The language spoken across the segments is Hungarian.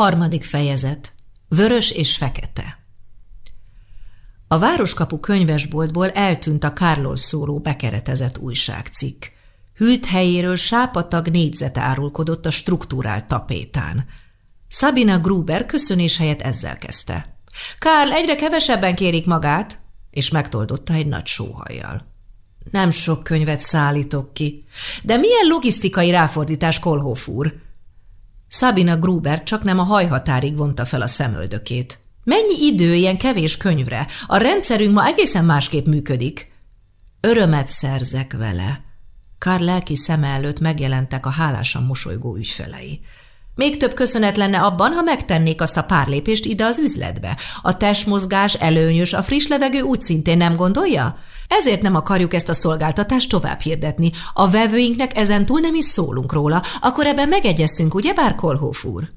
Harmadik fejezet. Vörös és fekete. A Városkapu könyvesboltból eltűnt a Carlos szóró bekeretezett újságcikk. Hűlt helyéről sápatag négyzet árulkodott a struktúrált tapétán. Sabina Gruber köszönés helyett ezzel kezdte. Kárl egyre kevesebben kérik magát, és megtoldotta egy nagy sóhajjal. Nem sok könyvet szállítok ki, de milyen logisztikai ráfordítás Kolhoff úr? Sabina Gruber csak nem a hajhatárig vonta fel a szemöldökét. Mennyi idő ilyen kevés könyvre? A rendszerünk ma egészen másképp működik. Örömet szerzek vele. Karl lelki szeme előtt megjelentek a hálásan mosolygó ügyfelei. Még több köszönet lenne abban, ha megtennék azt a pár lépést ide az üzletbe. A testmozgás előnyös, a friss levegő úgy szintén nem gondolja? Ezért nem akarjuk ezt a szolgáltatást tovább hirdetni. A vevőinknek ezentúl nem is szólunk róla, akkor ebben megegyeztünk, ugye, bár Kolhoff úr?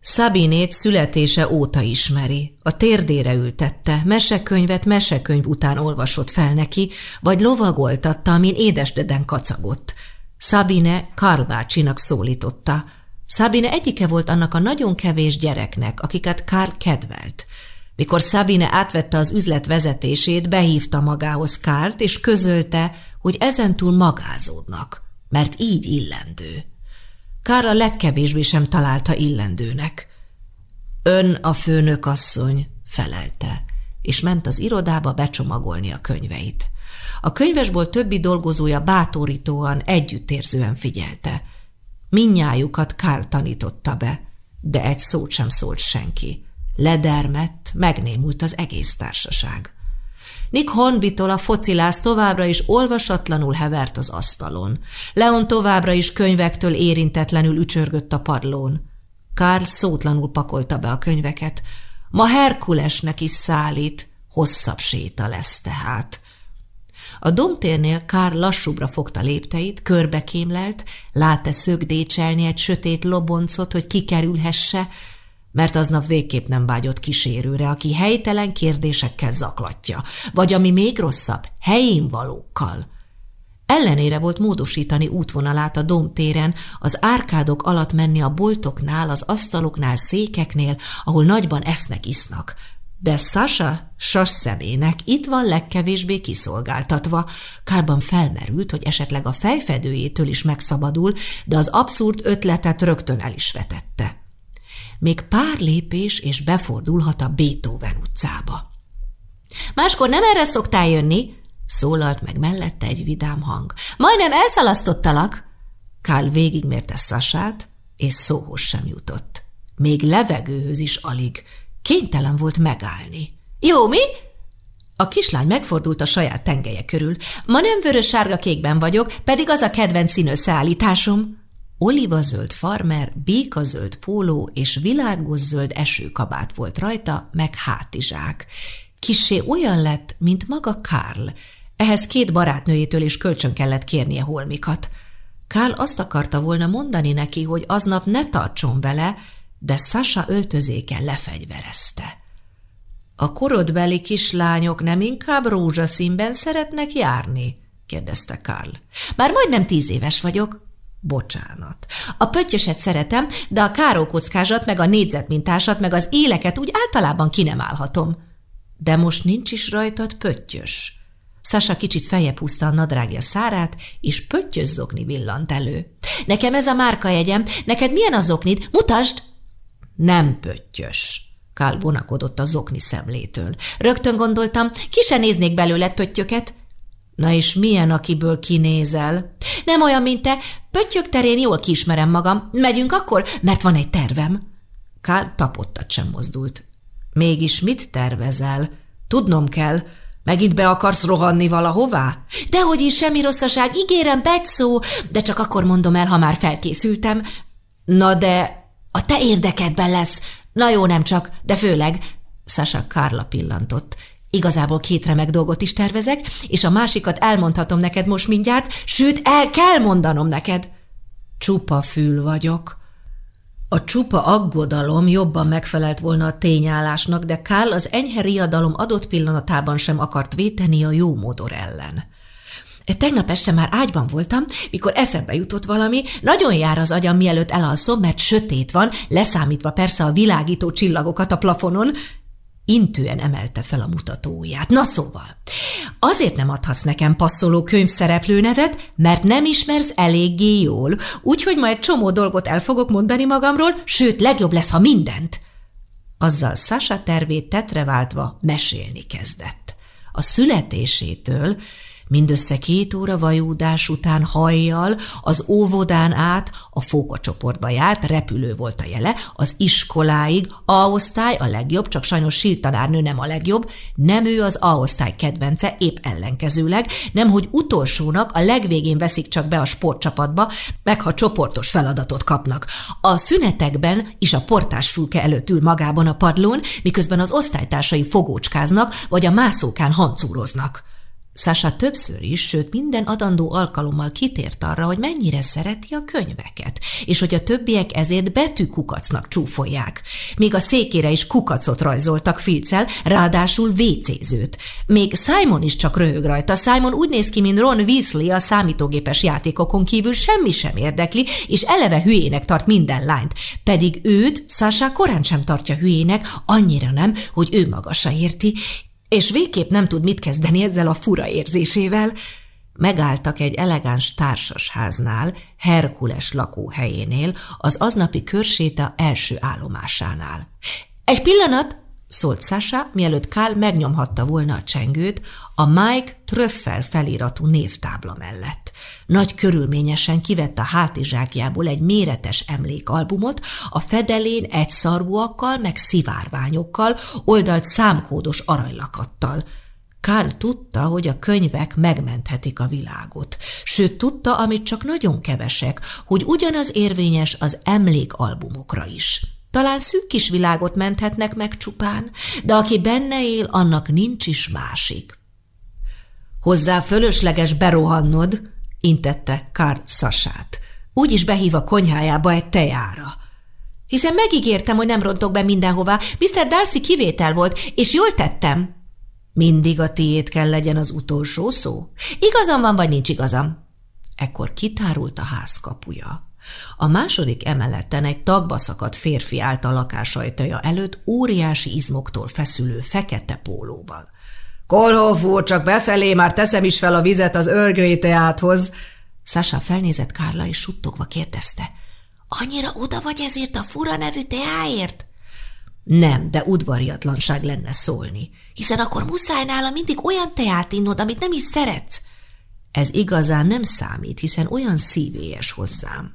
Szabinét születése óta ismeri. A térdére ültette, mesekönyvet mesekönyv után olvasott fel neki, vagy lovagoltatta, amin édesdeden kacagott. Szabine Karl bácsinak szólította. Szabine egyike volt annak a nagyon kevés gyereknek, akiket Karl kedvelt. Mikor Szabine átvette az üzlet vezetését, behívta magához Kárt, és közölte, hogy ezentúl magázódnak, mert így illendő. Kár a legkevésbé sem találta illendőnek. Ön a főnök asszony, felelte, és ment az irodába becsomagolni a könyveit. A könyvesból többi dolgozója bátorítóan, együttérzően figyelte. Minnyájukat Kár tanította be, de egy szót sem szólt senki. Ledermett, megnémult az egész társaság. Nick Hornbitól a focilász továbbra is olvasatlanul hevert az asztalon. Leon továbbra is könyvektől érintetlenül ücsörgött a padlón. Karl szótlanul pakolta be a könyveket. Ma Herkulesnek is szállít, hosszabb séta lesz tehát. A domtérnél Kár lassúbra fogta lépteit, körbekémlelt, lát-e szögdécselni egy sötét loboncot, hogy kikerülhesse, mert aznap végképp nem vágyott kísérőre, aki helytelen kérdésekkel zaklatja, vagy ami még rosszabb, helyén valókkal. Ellenére volt módosítani útvonalát a domtéren, az árkádok alatt menni a boltoknál, az asztaloknál, székeknél, ahol nagyban esznek, isznak. De Sasha sas szemének itt van legkevésbé kiszolgáltatva. Kárban felmerült, hogy esetleg a fejfedőjétől is megszabadul, de az abszurd ötletet rögtön el is vetette. Még pár lépés, és befordulhat a Beethoven utcába. Máskor nem erre szoktál jönni, szólalt meg mellette egy vidám hang. Majdnem elszalasztottalak. Kál végigmérte Szasát, és szóhoz sem jutott. Még levegőhöz is alig. Kénytelen volt megállni. Jó, mi? A kislány megfordult a saját tengelye körül. Ma nem vörös-sárga-kékben vagyok, pedig az a kedvenc színösszállításom olivazöld farmer, békazöld póló és világos zöld esőkabát volt rajta, meg hátizsák. Kissé olyan lett, mint maga Karl. Ehhez két barátnőjétől is kölcsön kellett kérnie holmikat. Karl azt akarta volna mondani neki, hogy aznap ne tartson vele, de Sasha öltözéke lefegyverezte. A korodbeli kislányok nem inkább rózsaszínben szeretnek járni? kérdezte Karl. Már majdnem tíz éves vagyok, Bocsánat. A pöttyöset szeretem, de a kárókockázat, meg a négyzetmintásat, meg az éleket úgy általában ki nem állhatom. De most nincs is rajtad pöttyös. Sasa kicsit feljebb húzta a nadrágja szárát, és pöttyös zokni villant elő. Nekem ez a márkajegyem, neked milyen a zoknid? Mutasd! Nem pöttyös. Kál vonakodott a zokni szemlétől. Rögtön gondoltam, ki se néznék belőled pöttyöket. Na és milyen, akiből kinézel? Nem olyan, mint te. Pöttyök terén jól kismerem magam. Megyünk akkor, mert van egy tervem. Kál tapottat sem mozdult. Mégis mit tervezel? Tudnom kell. Megint be akarsz rohanni valahová? Dehogy is semmi rosszaság, ígérem, szó, de csak akkor mondom el, ha már felkészültem. Na de a te érdekedben lesz. Na jó, nem csak, de főleg. Sasa Kárla pillantott. Igazából két remek dolgot is tervezek, és a másikat elmondhatom neked most mindjárt, sőt, el kell mondanom neked. Csupa fül vagyok. A csupa aggodalom jobban megfelelt volna a tényállásnak, de Kál az enyhe riadalom adott pillanatában sem akart véteni a jó modor ellen. Tegnap este már ágyban voltam, mikor eszembe jutott valami, nagyon jár az agyam, mielőtt elalszom, mert sötét van, leszámítva persze a világító csillagokat a plafonon, Intően emelte fel a mutatóját. Na szóval, azért nem adhatsz nekem passzoló könyvszereplő nevet, mert nem ismersz eléggé jól, úgyhogy majd csomó dolgot el fogok mondani magamról, sőt, legjobb lesz, ha mindent. Azzal Sasha tervét tetreváltva mesélni kezdett. A születésétől Mindössze két óra vajúdás után hajjal az óvodán át a fókacsoportba járt, repülő volt a jele, az iskoláig, A-osztály a legjobb, csak sajnos sírt tanárnő nem a legjobb, nem ő az A-osztály kedvence, épp ellenkezőleg, nem hogy utolsónak a legvégén veszik csak be a sportcsapatba, meg ha csoportos feladatot kapnak. A szünetekben is a portás fülke előtt ül magában a padlón, miközben az osztálytársai fogócskáznak, vagy a mászókán hancúroznak. Sasha többször is, sőt minden adandó alkalommal kitért arra, hogy mennyire szereti a könyveket, és hogy a többiek ezért betűkukacnak csúfolják. Még a székére is kukacot rajzoltak filccel, ráadásul vécézőt. Még Simon is csak röhög rajta. Simon úgy néz ki, mint Ron Weasley a számítógépes játékokon kívül semmi sem érdekli, és eleve hülyének tart minden lányt. Pedig őt Sasha korán sem tartja hülyének, annyira nem, hogy ő maga se érti, és végképp nem tud mit kezdeni ezzel a fura érzésével. Megálltak egy elegáns társasháznál, Herkules lakóhelyénél, az aznapi körséta első állomásánál. – Egy pillanat! Szólt Sasha, mielőtt Kál megnyomhatta volna a csengőt a Mike Tröffel feliratú névtábla mellett. Nagy körülményesen kivett a hátizsákjából egy méretes emlékalbumot, a fedelén egy szarvúakkal, meg szivárványokkal, oldalt számkódos aranylakattal. Karl tudta, hogy a könyvek megmenthetik a világot. Sőt, tudta, amit csak nagyon kevesek, hogy ugyanaz érvényes az emlékalbumokra is. Talán szűk kis világot menthetnek meg csupán, de aki benne él, annak nincs is másik. Hozzá fölösleges berohannod, intette Kár Szasát. Úgy is behív a konyhájába egy tejára. Hiszen megígértem, hogy nem rontok be mindenhová. Mr. Darcy kivétel volt, és jól tettem. Mindig a tiét kell legyen az utolsó szó. Igazam van, vagy nincs igazam? Ekkor kitárult a ház kapuja. A második emeleten egy tagba szakadt férfi állt a lakásajtaja előtt óriási izmoktól feszülő fekete pólóval. Kolhoff úr, csak befelé, már teszem is fel a vizet az Earl teáthoz. Sasha felnézett Kárla, és suttogva kérdezte. Annyira oda vagy ezért a fura nevű teáért? Nem, de udvariatlanság lenne szólni. Hiszen akkor muszáj nála mindig olyan teát innod, amit nem is szeretsz. Ez igazán nem számít, hiszen olyan szívélyes hozzám.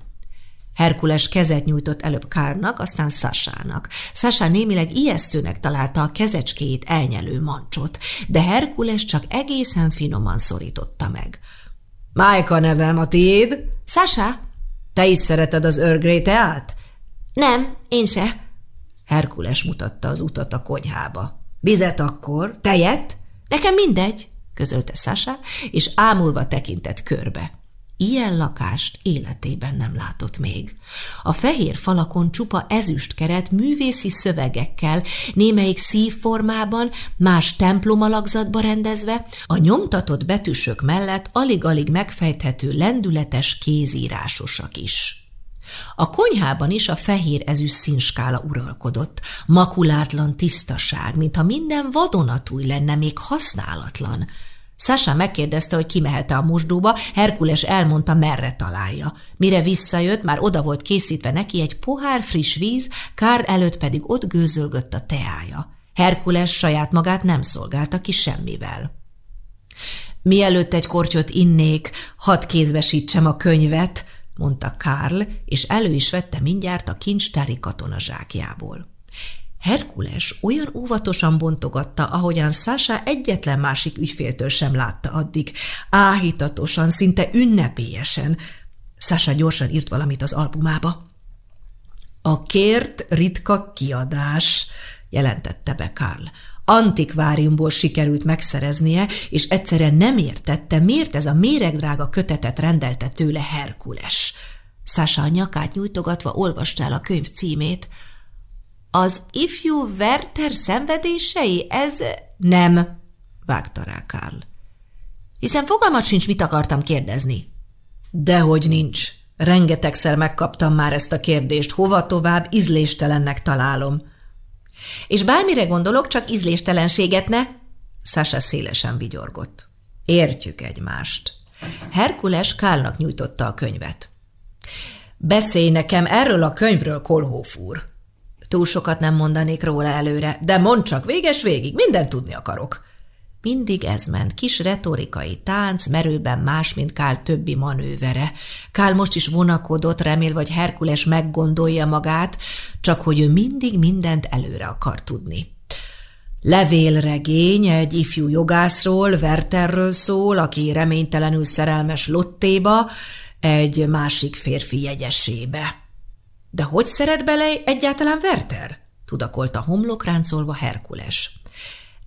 Herkules kezet nyújtott előbb Kárnak, aztán Szasának. Szasá némileg ijesztőnek találta a kezecskéjét elnyelő mancsot, de Herkules csak egészen finoman szorította meg. – Májka nevem, a tiéd? – Sasá. – Te is szereted az Earl teát? – Nem, én se. Herkules mutatta az utat a konyhába. – Vizet akkor? Tejet? – Nekem mindegy – közölte Sasá, és ámulva tekintett körbe. Ilyen lakást életében nem látott még. A fehér falakon csupa ezüstkeret művészi szövegekkel, némelyik szívformában, más templomalakzatba rendezve, a nyomtatott betűsök mellett alig-alig megfejthető lendületes kézírásosak is. A konyhában is a fehér ezüst színskála uralkodott, makulátlan tisztaság, mintha minden vadonatúj lenne, még használatlan – Sasha megkérdezte, hogy kimehet-e a mosdóba, Herkules elmondta, merre találja. Mire visszajött, már oda volt készítve neki egy pohár friss víz, Kár előtt pedig ott gőzölgött a teája. Herkules saját magát nem szolgálta ki semmivel. Mielőtt egy kortyot innék, hadd kézbesítsem a könyvet, mondta Karl, és elő is vette mindjárt a kincstári katonazsákjából. Herkules olyan óvatosan bontogatta, ahogyan Sasha egyetlen másik ügyféltől sem látta addig. Áhítatosan, szinte ünnepélyesen. Sasha gyorsan írt valamit az albumába. A kért ritka kiadás, jelentette be Karl. Antikváriumból sikerült megszereznie, és egyszerűen nem értette, miért ez a méregdrága kötetet rendelte tőle Herkules. Sasha a nyakát nyújtogatva olvasta el a könyv címét – az ifjú Werther szenvedései, ez nem, vágta rá Karl. hiszen fogalmat sincs, mit akartam kérdezni. Dehogy nincs. Rengetegszer megkaptam már ezt a kérdést. Hova tovább, ízléstelennek találom. És bármire gondolok, csak ízléstelenséget ne? Sasha szélesen vigyorgott. Értjük egymást. Herkules Kálnak nyújtotta a könyvet. Beszélj nekem erről a könyvről, Kolhóf úr. Túl sokat nem mondanék róla előre, de mondd csak véges végig, mindent tudni akarok. Mindig ez ment, kis retorikai tánc, merőben más, mint Kál többi manővere. Kál most is vonakodott, remél, vagy Herkules meggondolja magát, csak hogy ő mindig mindent előre akar tudni. Levélregény egy ifjú jogászról, Werterről szól, aki reménytelenül szerelmes Lottéba, egy másik férfi jegyesébe. De hogy szeret bele egyáltalán Werter? tudakolta homlokráncolva Herkules.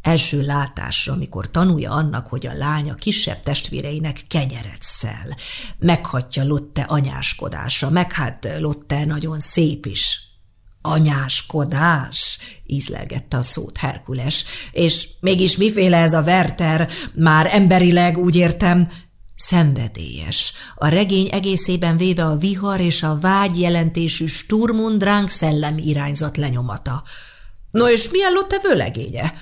Első látásra, amikor tanulja annak, hogy a lánya kisebb testvéreinek kenyeret szel. Meghatja Lotte anyáskodása, meg hát Lotte nagyon szép is. Anyáskodás, ízlelgette a szót Herkules. És mégis miféle ez a Werter? Már emberileg, úgy értem, Szenvedélyes. A regény egészében véve a vihar és a vágy jelentésű Sturmundrang szellemi irányzat lenyomata. No és milyen Lotte vőlegénye?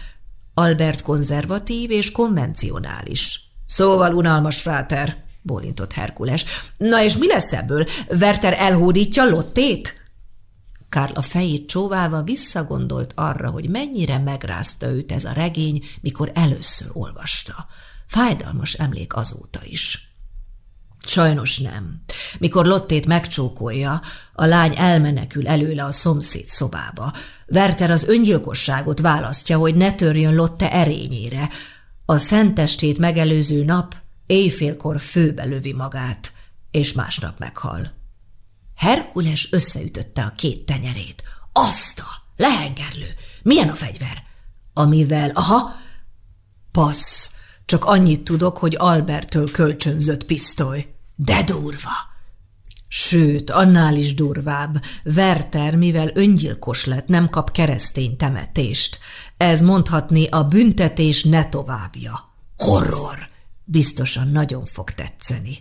Albert konzervatív és konvencionális. Szóval unalmas fráter, bólintott Herkules. Na és mi lesz ebből? Werter elhódítja Lottét? Karl a fejét csóválva visszagondolt arra, hogy mennyire megrázta őt ez a regény, mikor először olvasta. Fájdalmas emlék azóta is. Sajnos nem. Mikor Lottét megcsókolja, a lány elmenekül előle a szomszéd szobába. Werter az öngyilkosságot választja, hogy ne törjön Lotte erényére. A szentestét megelőző nap éjfélkor főbe lövi magát, és másnap meghal. Herkules összeütötte a két tenyerét. Azt a lehengerlő! Milyen a fegyver? Amivel, aha, passz, csak annyit tudok, hogy Albertől kölcsönzött pisztoly. De durva! Sőt, annál is durvább. Werther, mivel öngyilkos lett, nem kap keresztény temetést. Ez mondhatni a büntetés ne továbbja. Horror! Biztosan nagyon fog tetszeni.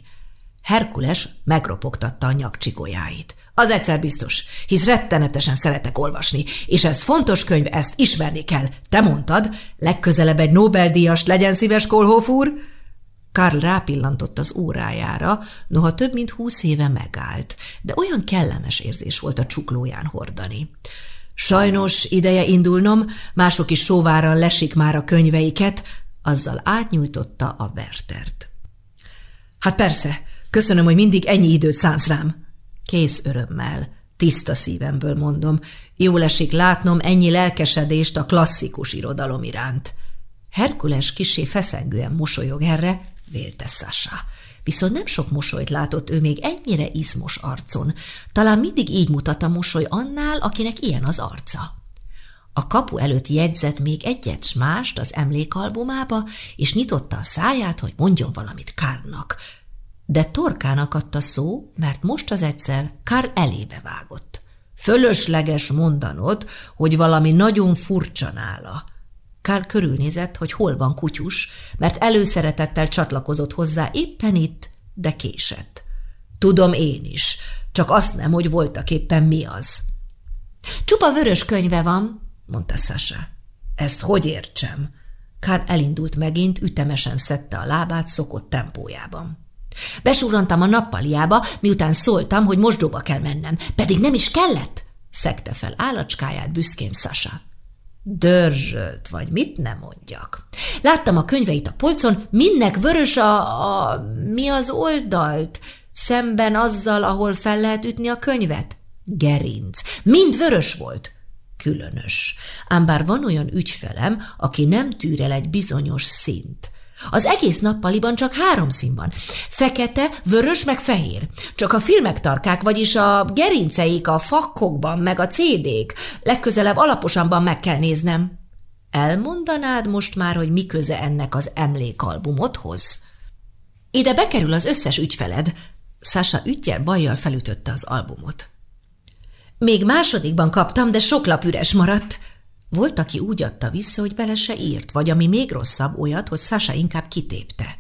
Herkules megropogtatta a nyakcsigolyáit. Az egyszer biztos, hisz rettenetesen szeretek olvasni, és ez fontos könyv, ezt ismerni kell. Te mondtad, legközelebb egy Nobel-díjas legyen szíves, Kolhoff úr? Karl rápillantott az órájára, noha több mint húsz éve megállt, de olyan kellemes érzés volt a csuklóján hordani. Sajnos ideje indulnom, mások is sóváran lesik már a könyveiket, azzal átnyújtotta a Wertert. Hát persze, köszönöm, hogy mindig ennyi időt szánsz rám, Kész örömmel, tiszta szívemből mondom, jól esik látnom ennyi lelkesedést a klasszikus irodalom iránt. Herkules kisé feszengően mosolyog erre, vélte Sasha. Viszont nem sok mosolyt látott ő még ennyire izmos arcon. Talán mindig így mutat a mosoly annál, akinek ilyen az arca. A kapu előtt jegyzett még egyet s mást az emlékalbumába, és nyitotta a száját, hogy mondjon valamit Kárnak. De torkának adta szó, mert most az egyszer Kár elébe vágott. Fölösleges mondanod, hogy valami nagyon furcsa nála. Kár körülnézett, hogy hol van kutyus, mert előszeretettel csatlakozott hozzá éppen itt, de késett. Tudom én is, csak azt nem, hogy voltak éppen mi az. Csupa vörös könyve van, mondta Sasha. Ezt hogy értsem? Kár elindult megint, ütemesen szedte a lábát szokott tempójában. Besúrantam a nappaliába, miután szóltam, hogy mosdóba kell mennem, pedig nem is kellett, szekte fel állacskáját büszkén Sasa. Dörzsölt, vagy mit nem mondjak. Láttam a könyveit a polcon, mindnek vörös a, a... mi az oldalt, szemben azzal, ahol fel lehet ütni a könyvet. Gerinc. Mind vörös volt. Különös. Ám bár van olyan ügyfelem, aki nem tűr el egy bizonyos szint. Az egész nappaliban csak három szín van. Fekete, vörös meg fehér. Csak a filmek tarkák, vagyis a gerinceik a fakkokban, meg a cédék. Legközelebb alaposanban meg kell néznem. Elmondanád most már, hogy mi köze ennek az emlékalbumodhoz? Ide bekerül az összes ügyfeled. Sasha ügyel bajjal felütötte az albumot. Még másodikban kaptam, de sok lap üres maradt. Volt, aki úgy adta vissza, hogy bele se írt, vagy ami még rosszabb, olyat, hogy Sasa inkább kitépte.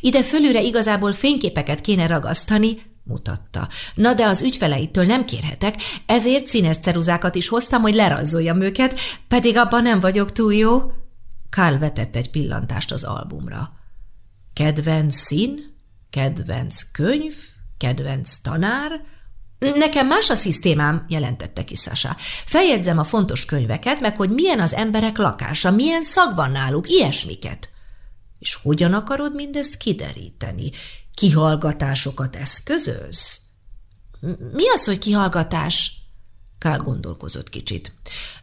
Ide fölülre igazából fényképeket kéne ragasztani, mutatta. Na de az ügyfeleitől nem kérhetek, ezért színes ceruzákat is hoztam, hogy lerajzoljam őket, pedig abban nem vagyok túl jó. Karl vetett egy pillantást az albumra. Kedvenc szín, kedvenc könyv, kedvenc tanár, Nekem más a szisztémám, jelentette ki Sasa. Feljegyzem a fontos könyveket, meg hogy milyen az emberek lakása, milyen szag van náluk, ilyesmiket. És hogyan akarod mindezt kideríteni? Kihallgatásokat eszközölsz? Mi az, hogy kihallgatás? Kál gondolkozott kicsit.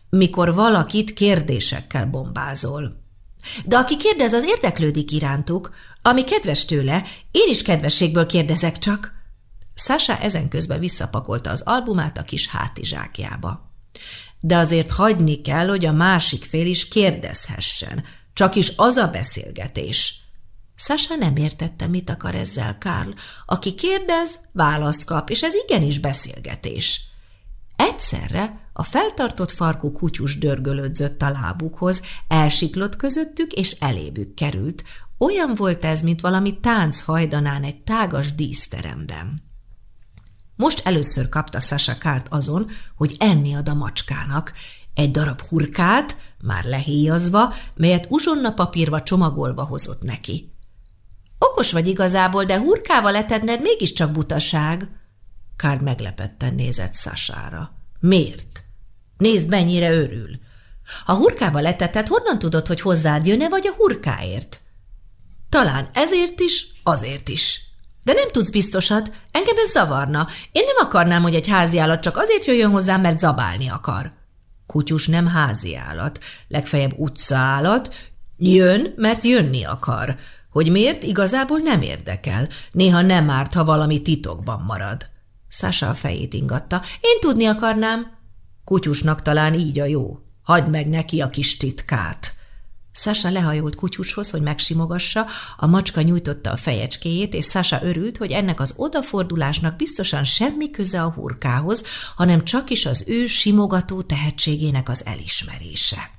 Mikor valakit kérdésekkel bombázol. De aki kérdez, az érdeklődik irántuk. Ami kedves tőle, én is kedvességből kérdezek csak. Sasha ezen közben visszapakolta az albumát a kis hátizsákjába. De azért hagyni kell, hogy a másik fél is kérdezhessen. Csak is az a beszélgetés. Sasha nem értette, mit akar ezzel Karl. Aki kérdez, választ kap, és ez igenis beszélgetés. Egyszerre a feltartott farkú kutyus dörgölödzött a lábukhoz, elsiklott közöttük, és elébük került. Olyan volt ez, mint valami tánc hajdanán egy tágas díszteremben. Most először kapta Sasha kárt azon, hogy enni ad a macskának. Egy darab hurkát, már lehéjazva, melyet uzsonna papírba csomagolva hozott neki. Okos vagy igazából, de hurkával etedned mégiscsak butaság. Kár meglepetten nézett Sasára. Miért? Nézd, mennyire örül. Ha hurkával etetted, honnan tudod, hogy hozzád jön-e, vagy a hurkáért? Talán ezért is, azért is. De nem tudsz biztosat, engem ez zavarna. Én nem akarnám, hogy egy háziállat csak azért jöjjön hozzám, mert zabálni akar. Kutyus nem háziállat, legfeljebb utcaállat. Jön, mert jönni akar. Hogy miért, igazából nem érdekel. Néha nem árt, ha valami titokban marad. Sasa a fejét ingatta. Én tudni akarnám. Kutyusnak talán így a jó. Hagyd meg neki a kis titkát. Sasa lehajolt kutyushoz, hogy megsimogassa, a macska nyújtotta a fejecskéjét, és Sasa örült, hogy ennek az odafordulásnak biztosan semmi köze a hurkához, hanem csak is az ő simogató tehetségének az elismerése.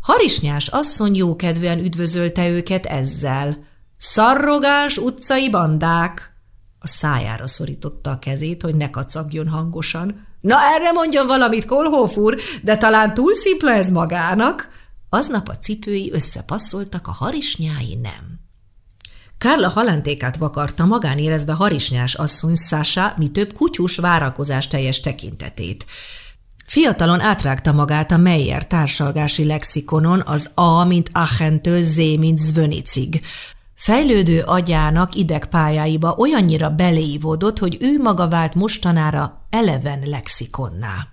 Harisnyás asszony jókedvűen üdvözölte őket ezzel. Szarrogás utcai bandák! A szájára szorította a kezét, hogy ne kacagjon hangosan. Na erre mondjon valamit, Kolhoff úr, de talán túl szimpla ez magának. Aznap a cipői összepasszoltak, a harisnyái nem. Kárla halántékát vakarta, magán érezve harisnyás asszony Sasha, mi több kutyus várakozás teljes tekintetét. Fiatalon átrágta magát a Meyer társalgási lexikonon az A, mint Achentől, Z, mint Zvönicig. Fejlődő agyának idegpályáiba olyannyira beleívódott, hogy ő maga vált mostanára eleven lexikonná.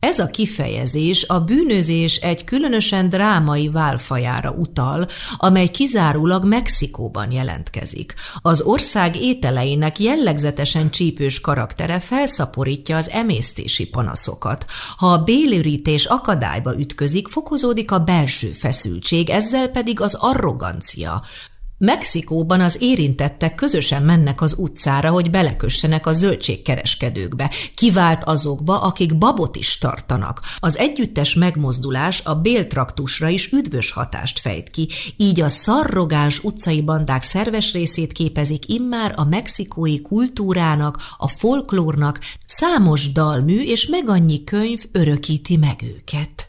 Ez a kifejezés a bűnözés egy különösen drámai válfajára utal, amely kizárólag Mexikóban jelentkezik. Az ország ételeinek jellegzetesen csípős karaktere felszaporítja az emésztési panaszokat. Ha a bélőrítés akadályba ütközik, fokozódik a belső feszültség, ezzel pedig az arrogancia, Mexikóban az érintettek közösen mennek az utcára, hogy belekössenek a zöldségkereskedőkbe, kivált azokba, akik babot is tartanak. Az együttes megmozdulás a béltraktusra is üdvös hatást fejt ki, így a szarrogás utcai bandák szerves részét képezik immár a mexikói kultúrának, a folklórnak, számos dalmű és meg annyi könyv örökíti meg őket.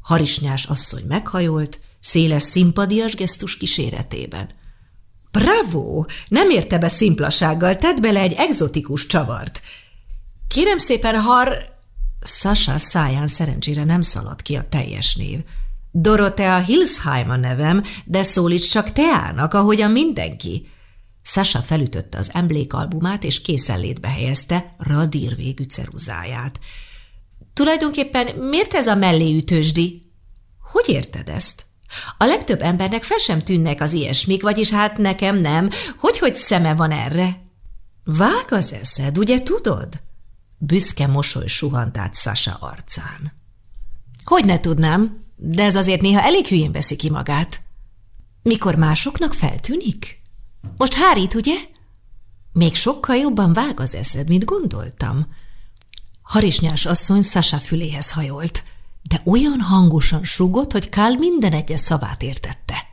Harisnyás asszony meghajolt, széles szimpadias gesztus kíséretében. Bravo! Nem érte be szimplasággal, tedd bele egy egzotikus csavart. Kérem szépen, har... Sasha száján szerencsére nem szaladt ki a teljes név. Dorothea Hilsheim a nevem, de szólíts csak Teának, ahogy a mindenki. Sasha felütötte az emlékalbumát, és készenlétbe helyezte radír végű ceruzáját. Tulajdonképpen miért ez a melléütősdi? Hogy érted ezt? A legtöbb embernek fel sem tűnnek az ilyesmik, vagyis hát nekem nem. Hogy-hogy szeme van erre? Vág az eszed, ugye tudod? Büszke mosoly suhant át Sasa arcán. Hogy ne tudnám, de ez azért néha elég hülyén veszi ki magát. Mikor másoknak feltűnik? Most hárít, ugye? Még sokkal jobban vág az eszed, mint gondoltam. Harisnyás asszony Sasa füléhez hajolt – de olyan hangosan sugott, hogy Kál minden egyes szavát értette.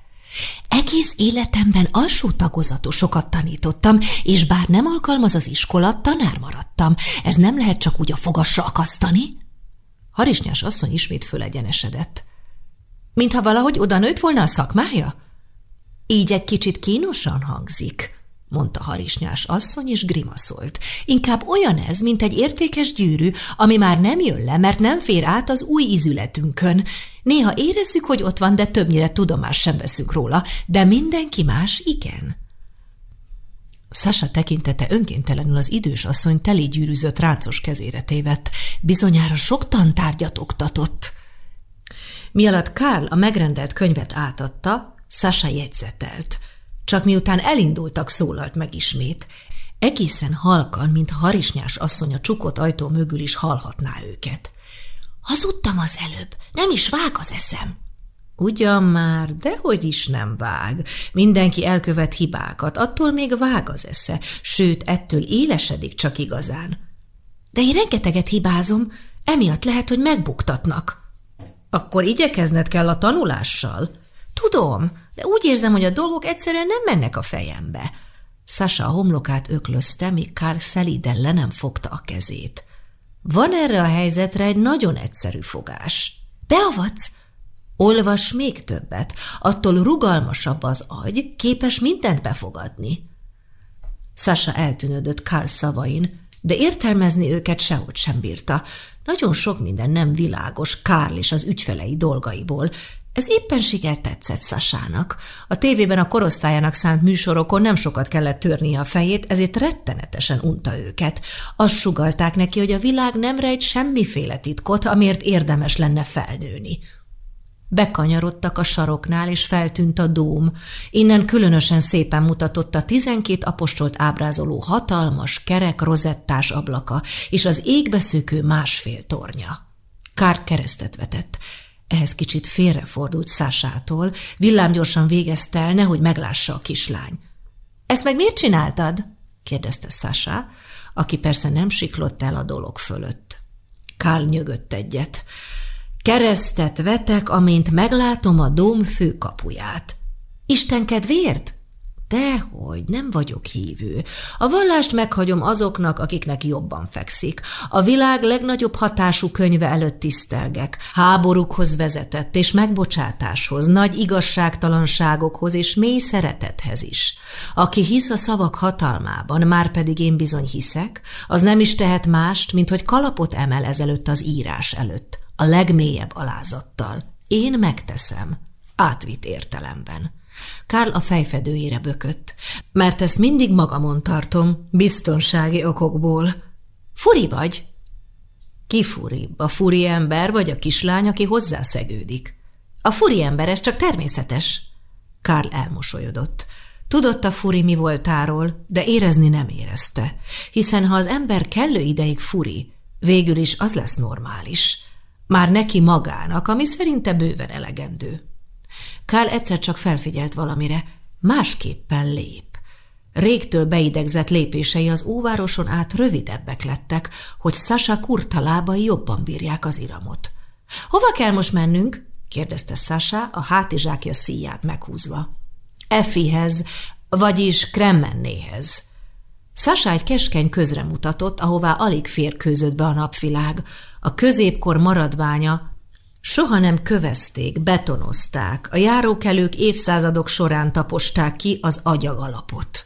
Egész életemben alsó tagozatosokat tanítottam, és bár nem alkalmaz az iskola, tanár maradtam. Ez nem lehet csak úgy a fogasra akasztani? Harisnyás asszony ismét fölegyenesedett. Mintha valahogy oda nőtt volna a szakmája? Így egy kicsit kínosan hangzik, mondta harisnyás asszony, és grimaszolt. Inkább olyan ez, mint egy értékes gyűrű, ami már nem jön le, mert nem fér át az új ízületünkön. Néha érezzük, hogy ott van, de többnyire tudomást sem veszünk róla, de mindenki más igen. Sasa tekintete önkéntelenül az idős asszony teli gyűrűzött ráncos kezére tévedt. Bizonyára sok tantárgyat oktatott. Mi alatt Karl a megrendelt könyvet átadta, Sasa jegyzetelt – csak miután elindultak, szólalt meg ismét. Egészen halkan, mint harisnyás asszony a csukott ajtó mögül is hallhatná őket. Hazudtam az előbb, nem is vág az eszem. Ugyan már, dehogy is nem vág. Mindenki elkövet hibákat, attól még vág az esze, sőt, ettől élesedik csak igazán. De én rengeteget hibázom, emiatt lehet, hogy megbuktatnak. Akkor igyekezned kell a tanulással. Tudom, de úgy érzem, hogy a dolgok egyszerűen nem mennek a fejembe. Sasa a homlokát öklözte, míg Kár szelíden le nem fogta a kezét. Van erre a helyzetre egy nagyon egyszerű fogás. Beavatsz? Olvas még többet, attól rugalmasabb az agy, képes mindent befogadni. Sasa eltűnődött Kár szavain, de értelmezni őket sehogy sem bírta. Nagyon sok minden nem világos Kárl és az ügyfelei dolgaiból, ez éppenséggel tetszett Szasának. A tévében a korosztályának szánt műsorokon nem sokat kellett törnie a fejét, ezért rettenetesen unta őket. Azt sugalták neki, hogy a világ nem rejt semmiféle titkot, amiért érdemes lenne felnőni. Bekanyarodtak a saroknál, és feltűnt a dóm. Innen különösen szépen mutatott a tizenkét apostolt ábrázoló hatalmas, kerek rozettás ablaka, és az égbeszökő másfél tornya. Kár keresztet vetett. Ehhez kicsit félrefordult Szásától, villámgyorsan végezte el, nehogy meglássa a kislány. – Ezt meg miért csináltad? – kérdezte Szásá, aki persze nem siklott el a dolog fölött. Kál nyögött egyet. – Keresztet vetek, amint meglátom a dóm főkapuját. – Isten kedvéért? Dehogy, nem vagyok hívő. A vallást meghagyom azoknak, akiknek jobban fekszik. A világ legnagyobb hatású könyve előtt tisztelgek. Háborúkhoz vezetett, és megbocsátáshoz, nagy igazságtalanságokhoz, és mély szeretethez is. Aki hisz a szavak hatalmában, már pedig én bizony hiszek, az nem is tehet mást, mint hogy kalapot emel ezelőtt az írás előtt, a legmélyebb alázattal. Én megteszem, átvitt értelemben. Karl a fejfedőjére bökött. Mert ezt mindig magamon tartom, biztonsági okokból. Furi vagy? Ki furi? A furi ember vagy a kislány, aki hozzászegődik? A furi ember, ez csak természetes. Karl elmosolyodott. Tudott a furi mi voltáról, de érezni nem érezte, hiszen ha az ember kellő ideig furi, végül is az lesz normális. Már neki magának, ami szerinte bőven elegendő. Kál egyszer csak felfigyelt valamire. Másképpen lép. Régtől beidegzett lépései az óvároson át rövidebbek lettek, hogy Sasa kurta lábai jobban bírják az iramot. – Hova kell most mennünk? – kérdezte Sasa, a hátizsákja szíját meghúzva. – Effihez, vagyis Kremmennéhez. Sasa egy keskeny közre mutatott, ahová alig férkőzött be a napvilág. A középkor maradványa Soha nem kövezték, betonozták, a járókelők évszázadok során taposták ki az agyagalapot.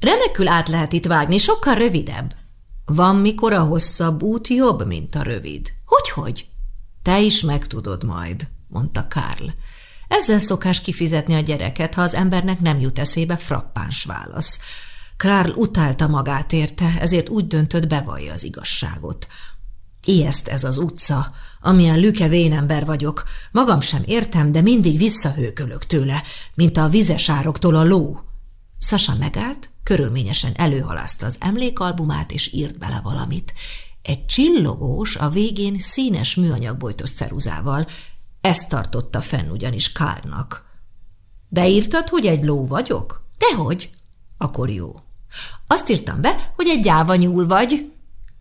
Remekül át lehet itt vágni, sokkal rövidebb. Van, mikor a hosszabb út jobb, mint a rövid. Hogyhogy? Te is megtudod majd, mondta Karl. Ezzel szokás kifizetni a gyereket, ha az embernek nem jut eszébe frappáns válasz. Karl utálta magát érte, ezért úgy döntött, bevallja az igazságot. Ijeszt ez az utca, amilyen lüke vénember vagyok. Magam sem értem, de mindig visszahőkölök tőle, mint a vizesároktól a ló. Sasa megállt, körülményesen előhalázta az emlékalbumát, és írt bele valamit. Egy csillogós, a végén színes műanyagbojtos ceruzával. Ezt tartotta fenn ugyanis Kárnak. De írtad, hogy egy ló vagyok? Dehogy? Akkor jó. Azt írtam be, hogy egy gyáva nyúl vagy.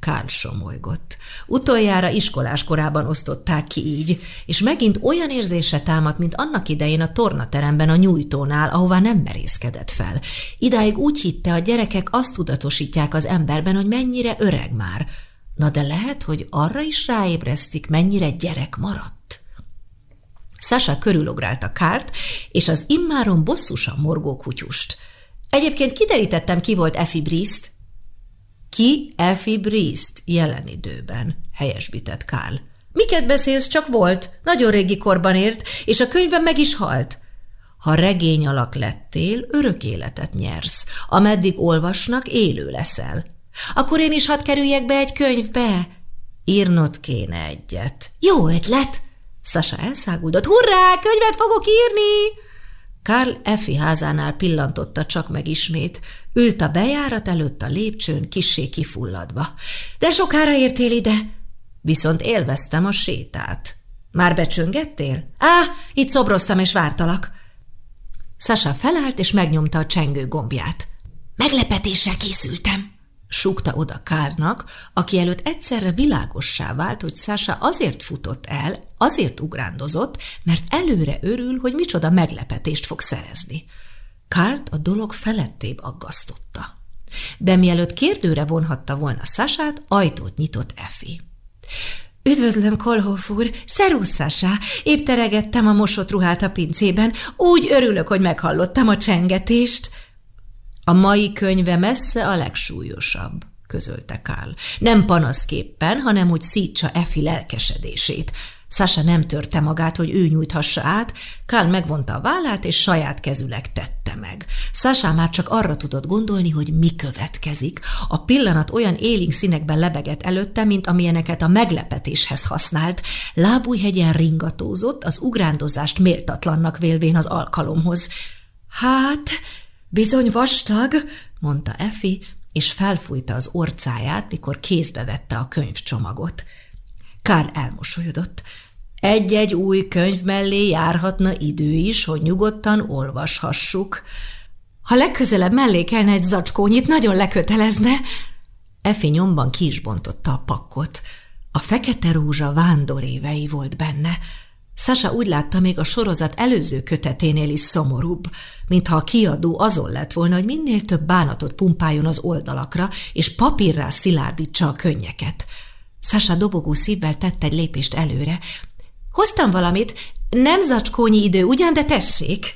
Kárl somolygott. Utoljára iskolás korában osztották ki így, és megint olyan érzése támadt, mint annak idején a tornateremben a nyújtónál, ahová nem merészkedett fel. Idáig úgy hitte, a gyerekek azt tudatosítják az emberben, hogy mennyire öreg már. Na de lehet, hogy arra is ráébresztik, mennyire gyerek maradt. Sasha körülográlta Kárt, és az immáron bosszusan morgó kutyust. Egyébként kiderítettem, ki volt Effie Brist, ki Effie Brist jelen időben, helyesbített Kál. Miket beszélsz, csak volt, nagyon régi korban ért, és a könyvben meg is halt. Ha regény alak lettél, örök életet nyersz, ameddig olvasnak, élő leszel. Akkor én is hadd kerüljek be egy könyvbe. Írnod kéne egyet. Jó ötlet! Sasa elszáguldott. Hurrá, könyvet fogok írni! Karl Effi házánál pillantotta csak meg ismét. Ült a bejárat előtt a lépcsőn, kissé kifulladva. De sokára értél ide? Viszont élveztem a sétát. Már becsöngettél? Á, itt szobroztam és vártalak. Sasa felállt és megnyomta a csengő gombját. Meglepetéssel készültem súgta oda Kárnak, aki előtt egyszerre világossá vált, hogy Sasha azért futott el, azért ugrándozott, mert előre örül, hogy micsoda meglepetést fog szerezni. Kárt a dolog felettébb aggasztotta. De mielőtt kérdőre vonhatta volna Sasát, ajtót nyitott Efi. Üdvözlöm, Kolhoff úr! Szerusz, Sasha! Épp teregettem a mosott ruhát a pincében. Úgy örülök, hogy meghallottam a csengetést. A mai könyve messze a legsúlyosabb, közölte Kál. Nem panaszképpen, hanem hogy szítsa Efi lelkesedését. Sasha nem törte magát, hogy ő nyújthassa át, Kál megvonta a vállát, és saját kezüleg tette meg. Sasha már csak arra tudott gondolni, hogy mi következik. A pillanat olyan élénk színekben lebegett előtte, mint amilyeneket a meglepetéshez használt. Lábújhegyen ringatózott, az ugrándozást méltatlannak vélvén az alkalomhoz. Hát, Bizony vastag, mondta Efi, és felfújta az orcáját, mikor kézbe vette a könyvcsomagot. Kár elmosolyodott. Egy-egy új könyv mellé járhatna idő is, hogy nyugodtan olvashassuk. Ha legközelebb mellékelne egy zacskónyit, nagyon lekötelezne. Efi nyomban ki a pakkot. A fekete rózsa vándorévei volt benne – Sasa úgy látta még a sorozat előző köteténél is szomorúbb, mintha a kiadó azon lett volna, hogy minél több bánatot pumpáljon az oldalakra, és papírrá szilárdítsa a könnyeket. Sasa dobogó szívvel tett egy lépést előre. Hoztam valamit, nem zacskónyi idő ugyan, de tessék!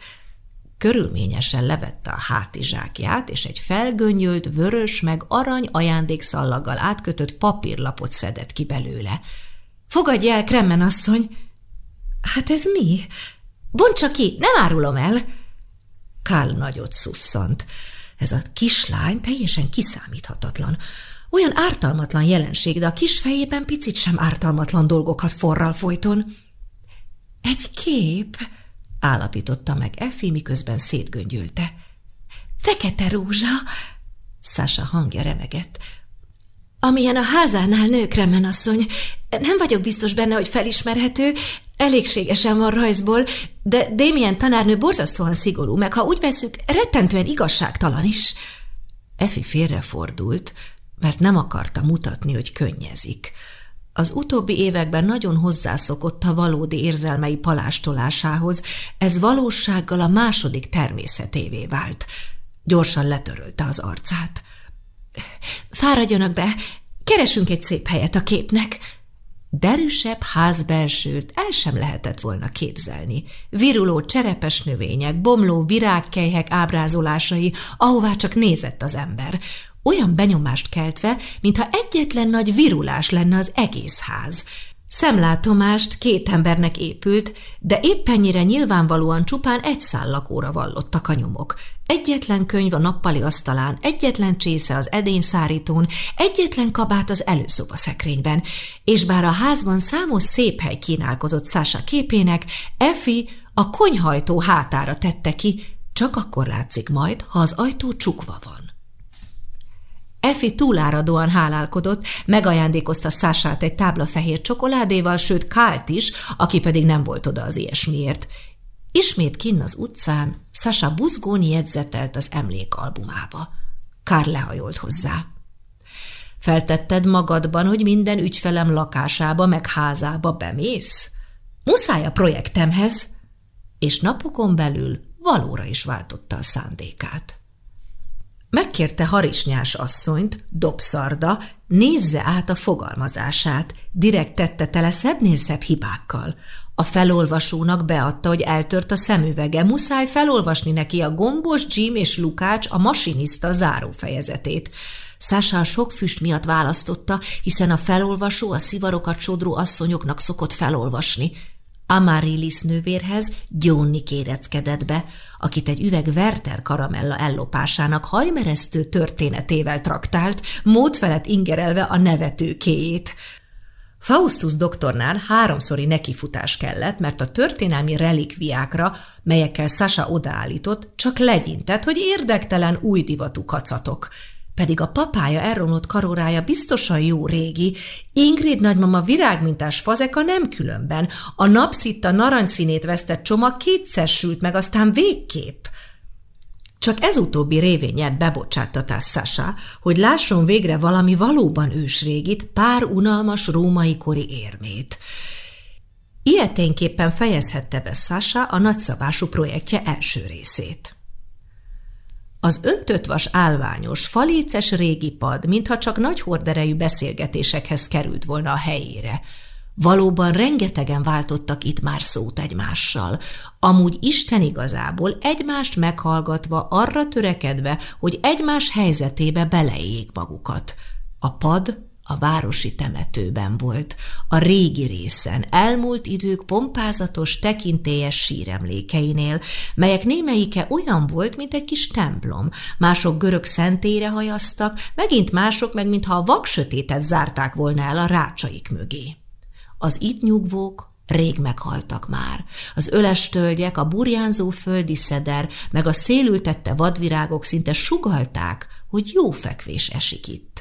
Körülményesen levette a hátizsákját, és egy felgöngyölt, vörös meg arany ajándékszallaggal átkötött papírlapot szedett ki belőle. Fogadj el, Kremmen asszony! Hát ez mi? Bontsa ki, nem árulom el! Kál nagyot szusszant. Ez a kislány teljesen kiszámíthatatlan. Olyan ártalmatlan jelenség, de a kis fejében picit sem ártalmatlan dolgokat forral folyton. Egy kép, állapította meg Effi, miközben szétgöngyölte. Fekete rózsa, Sasha hangja remegett. Amilyen a házánál nők, asszony, nem vagyok biztos benne, hogy felismerhető, elégségesen van rajzból, de Damien tanárnő borzasztóan szigorú, meg ha úgy veszük, rettentően igazságtalan is. Efi félrefordult, mert nem akarta mutatni, hogy könnyezik. Az utóbbi években nagyon hozzászokott a valódi érzelmei palástolásához, ez valósággal a második természetévé vált. Gyorsan letörölte az arcát. Fáradjanak be, keresünk egy szép helyet a képnek. Derűsebb házbelsőt el sem lehetett volna képzelni. Viruló cserepes növények, bomló virágkelyhek ábrázolásai, ahová csak nézett az ember. Olyan benyomást keltve, mintha egyetlen nagy virulás lenne az egész ház. Szemlátomást két embernek épült, de éppennyire nyilvánvalóan csupán egy szál lakóra vallottak a nyomok. Egyetlen könyv a nappali asztalán, egyetlen csésze az edényszárítón, egyetlen kabát az előszoba szekrényben, és bár a házban számos szép hely kínálkozott Szása képének, Effi a konyhajtó hátára tette ki, csak akkor látszik majd, ha az ajtó csukva van. Effi túláradóan hálálkodott, megajándékozta Szását egy tábla fehér csokoládéval, sőt Kált is, aki pedig nem volt oda az ilyesmiért. Ismét kinn az utcán, Sasa buzgón jegyzetelt az emlékalbumába. Kár lehajolt hozzá. Feltetted magadban, hogy minden ügyfelem lakásába meg házába bemész? Muszáj a projektemhez! És napokon belül valóra is váltotta a szándékát. Megkérte Harisnyás asszonyt, Dobszarda, nézze át a fogalmazását, direkt tette tele szebbnél szebb hibákkal. A felolvasónak beadta, hogy eltört a szemüvege, muszáj felolvasni neki a gombos Jim és Lukács a masinista zárófejezetét. Szása a sok füst miatt választotta, hiszen a felolvasó a szivarokat sodró asszonyoknak szokott felolvasni. Amaryllis nővérhez Gyónni kéreckedett be, akit egy üveg Werther karamella ellopásának hajmeresztő történetével traktált, mód felett ingerelve a nevetőkéjét. Faustus doktornál háromszori nekifutás kellett, mert a történelmi relikviákra, melyekkel Sasa odaállított, csak legyintett, hogy érdektelen új divatú kacatok – pedig a papája elromlott karórája biztosan jó régi, Ingrid nagymama virágmintás fazeka nem különben, a napszitta narancsszínét vesztett csomag kétszer sült meg, aztán végképp. Csak ez utóbbi révén nyert bebocsáttatás Sasa, hogy lásson végre valami valóban ősrégit, pár unalmas római kori érmét. Ilyeténképpen fejezhette be Sasa a nagyszabású projektje első részét. Az öntött vas állványos, faléces régi pad, mintha csak nagy horderejű beszélgetésekhez került volna a helyére. Valóban rengetegen váltottak itt már szót egymással, amúgy Isten igazából egymást meghallgatva arra törekedve, hogy egymás helyzetébe beleéljék magukat. A pad a városi temetőben volt, a régi részen, elmúlt idők pompázatos, tekintélyes síremlékeinél, melyek némelyike olyan volt, mint egy kis templom, mások görög szentére hajaztak, megint mások meg, mintha a vaksötétet zárták volna el a rácsaik mögé. Az itt nyugvók rég meghaltak már. Az öles tölgyek, a burjánzó földi szeder, meg a szélültette vadvirágok szinte sugalták, hogy jó fekvés esik itt.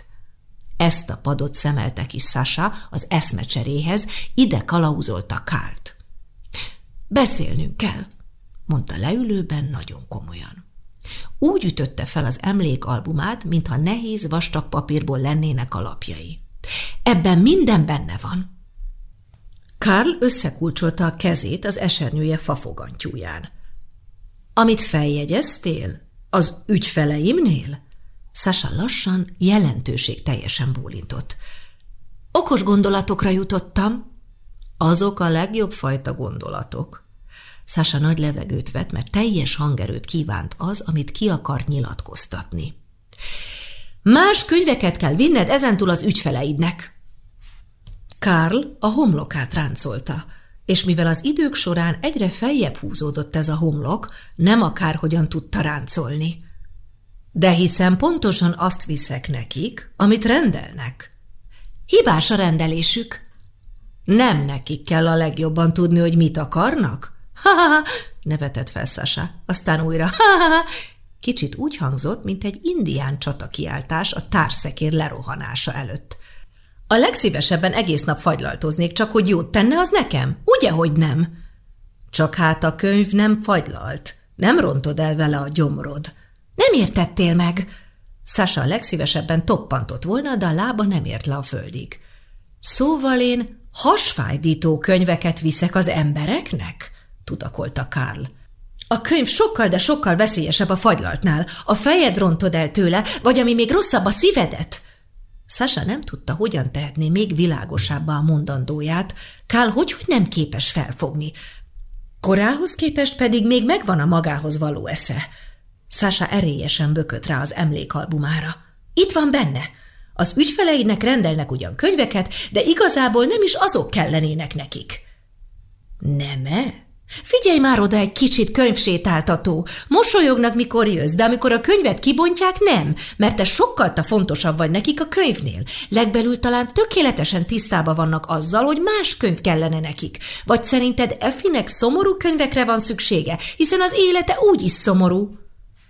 Ezt a padot szemelte ki Sasa az eszmecseréhez, ide kalauzolta Kált. Beszélnünk kell, mondta leülőben nagyon komolyan. Úgy ütötte fel az emlékalbumát, mintha nehéz vastag papírból lennének a lapjai. Ebben minden benne van. Karl összekulcsolta a kezét az esernyője fafogantyúján. Amit feljegyeztél? Az ügyfeleimnél? Sasa lassan, jelentőség teljesen bólintott. Okos gondolatokra jutottam. Azok a legjobb fajta gondolatok. Sasa nagy levegőt vett, mert teljes hangerőt kívánt az, amit ki akart nyilatkoztatni. Más könyveket kell vinned ezentúl az ügyfeleidnek. Karl a homlokát ráncolta, és mivel az idők során egyre feljebb húzódott ez a homlok, nem akárhogyan tudta ráncolni. De hiszen pontosan azt viszek nekik, amit rendelnek. Hibás a rendelésük. Nem nekik kell a legjobban tudni, hogy mit akarnak? Ha-ha-ha, nevetett fel Sasa, aztán újra ha-ha-ha. Kicsit úgy hangzott, mint egy indián csatakiáltás a társzekér lerohanása előtt. A legszívesebben egész nap fagylaltoznék, csak hogy jót tenne az nekem, ugye, hogy nem? Csak hát a könyv nem fagylalt, nem rontod el vele a gyomrod. Nem értettél meg! Sasa legszívesebben toppantott volna, de a lába nem ért le a földig. Szóval én hasfájdító könyveket viszek az embereknek? tudakolta Karl. A könyv sokkal, de sokkal veszélyesebb a fagylaltnál. A fejed rontod el tőle, vagy ami még rosszabb, a szívedet. Sasa nem tudta, hogyan tehetné még világosabbá a mondandóját. Kál hogy, hogy nem képes felfogni. Korához képest pedig még megvan a magához való esze. Szása erélyesen bökött rá az emlékalbumára. Itt van benne. Az ügyfeleidnek rendelnek ugyan könyveket, de igazából nem is azok kellenének nekik. Nem-e? Figyelj már oda egy kicsit, könyvsétáltató! Mosolyognak, mikor jössz, de amikor a könyvet kibontják, nem, mert te sokkal te fontosabb vagy nekik a könyvnél. Legbelül talán tökéletesen tisztában vannak azzal, hogy más könyv kellene nekik. Vagy szerinted Effinek szomorú könyvekre van szüksége, hiszen az élete úgy is szomorú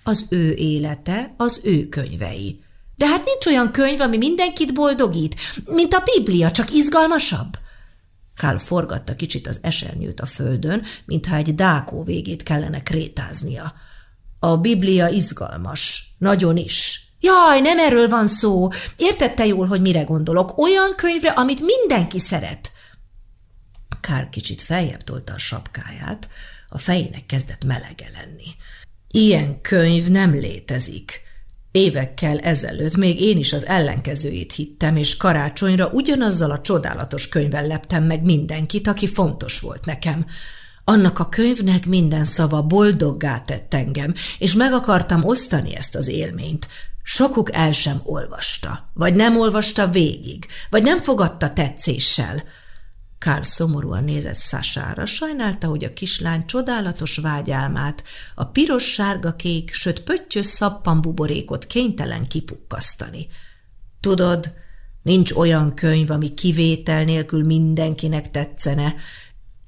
az ő élete, az ő könyvei. De hát nincs olyan könyv, ami mindenkit boldogít, mint a Biblia, csak izgalmasabb. Kál forgatta kicsit az esernyőt a földön, mintha egy dákó végét kellene krétáznia. A Biblia izgalmas, nagyon is. Jaj, nem erről van szó. Értette jól, hogy mire gondolok. Olyan könyvre, amit mindenki szeret. Kár kicsit feljebb tolta a sapkáját, a fejének kezdett melege lenni. Ilyen könyv nem létezik. Évekkel ezelőtt még én is az ellenkezőjét hittem, és karácsonyra ugyanazzal a csodálatos könyvvel leptem meg mindenkit, aki fontos volt nekem. Annak a könyvnek minden szava boldoggá tett engem, és meg akartam osztani ezt az élményt. Sokuk el sem olvasta, vagy nem olvasta végig, vagy nem fogadta tetszéssel – Kár szomorúan nézett Szására, sajnálta, hogy a kislány csodálatos vágyálmát, a piros-sárga-kék, söt pöttyös szappanbuborékot kénytelen kipukkasztani. Tudod, nincs olyan könyv, ami kivétel nélkül mindenkinek tetszene,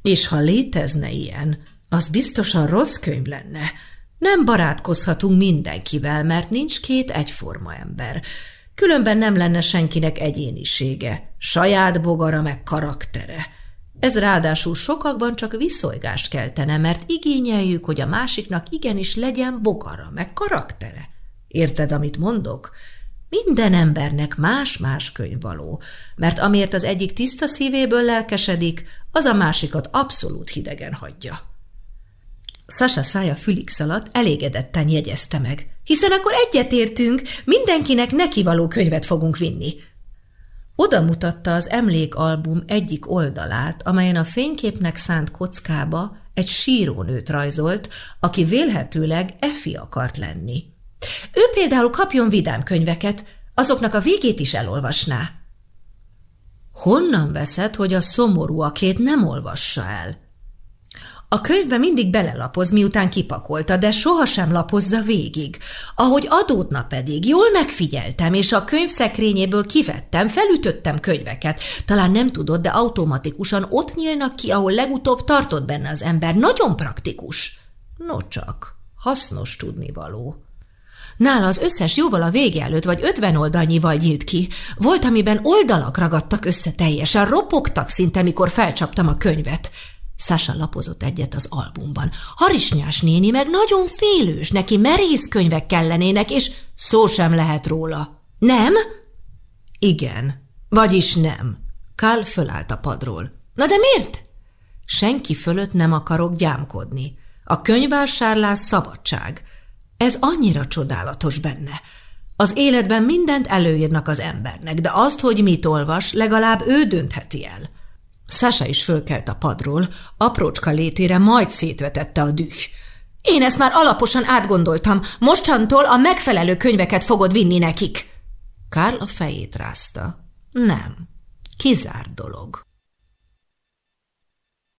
és ha létezne ilyen, az biztosan rossz könyv lenne. Nem barátkozhatunk mindenkivel, mert nincs két egyforma ember. Különben nem lenne senkinek egyénisége, saját bogara meg karaktere. Ez ráadásul sokakban csak viszolygást keltene, mert igényeljük, hogy a másiknak igenis legyen bogara, meg karaktere. Érted, amit mondok? Minden embernek más-más könyv való, mert amiért az egyik tiszta szívéből lelkesedik, az a másikat abszolút hidegen hagyja. Sasa szája fülig szaladt, elégedetten jegyezte meg. Hiszen akkor egyetértünk, mindenkinek nekivaló könyvet fogunk vinni. Oda mutatta az emlékalbum egyik oldalát, amelyen a fényképnek szánt kockába egy sírónőt rajzolt, aki vélhetőleg Efi akart lenni. Ő például kapjon vidám könyveket, azoknak a végét is elolvasná. Honnan veszed, hogy a szomorúakét nem olvassa el? A könyvbe mindig belelapoz, miután kipakolta, de sohasem lapozza végig. Ahogy adódna pedig, jól megfigyeltem, és a könyvszekrényéből kivettem, felütöttem könyveket. Talán nem tudod, de automatikusan ott nyílnak ki, ahol legutóbb tartott benne az ember. Nagyon praktikus. No csak, hasznos tudnivaló. Nála az összes jóval a vége előtt vagy ötven oldalnyival nyílt ki. Volt, amiben oldalak ragadtak össze teljesen, ropogtak szinte, mikor felcsaptam a könyvet. Sasa lapozott egyet az albumban. Harisnyás néni meg nagyon félős, neki merész könyvek kellenének, és szó sem lehet róla. Nem? Igen. Vagyis nem. Kál fölállt a padról. Na de miért? Senki fölött nem akarok gyámkodni. A könyvásárlás szabadság. Ez annyira csodálatos benne. Az életben mindent előírnak az embernek, de azt, hogy mit olvas, legalább ő döntheti el. Sasa is fölkelt a padról, aprócska létére majd szétvetette a düh. Én ezt már alaposan átgondoltam, mostantól a megfelelő könyveket fogod vinni nekik. Kárl a fejét rázta. Nem, kizárt dolog.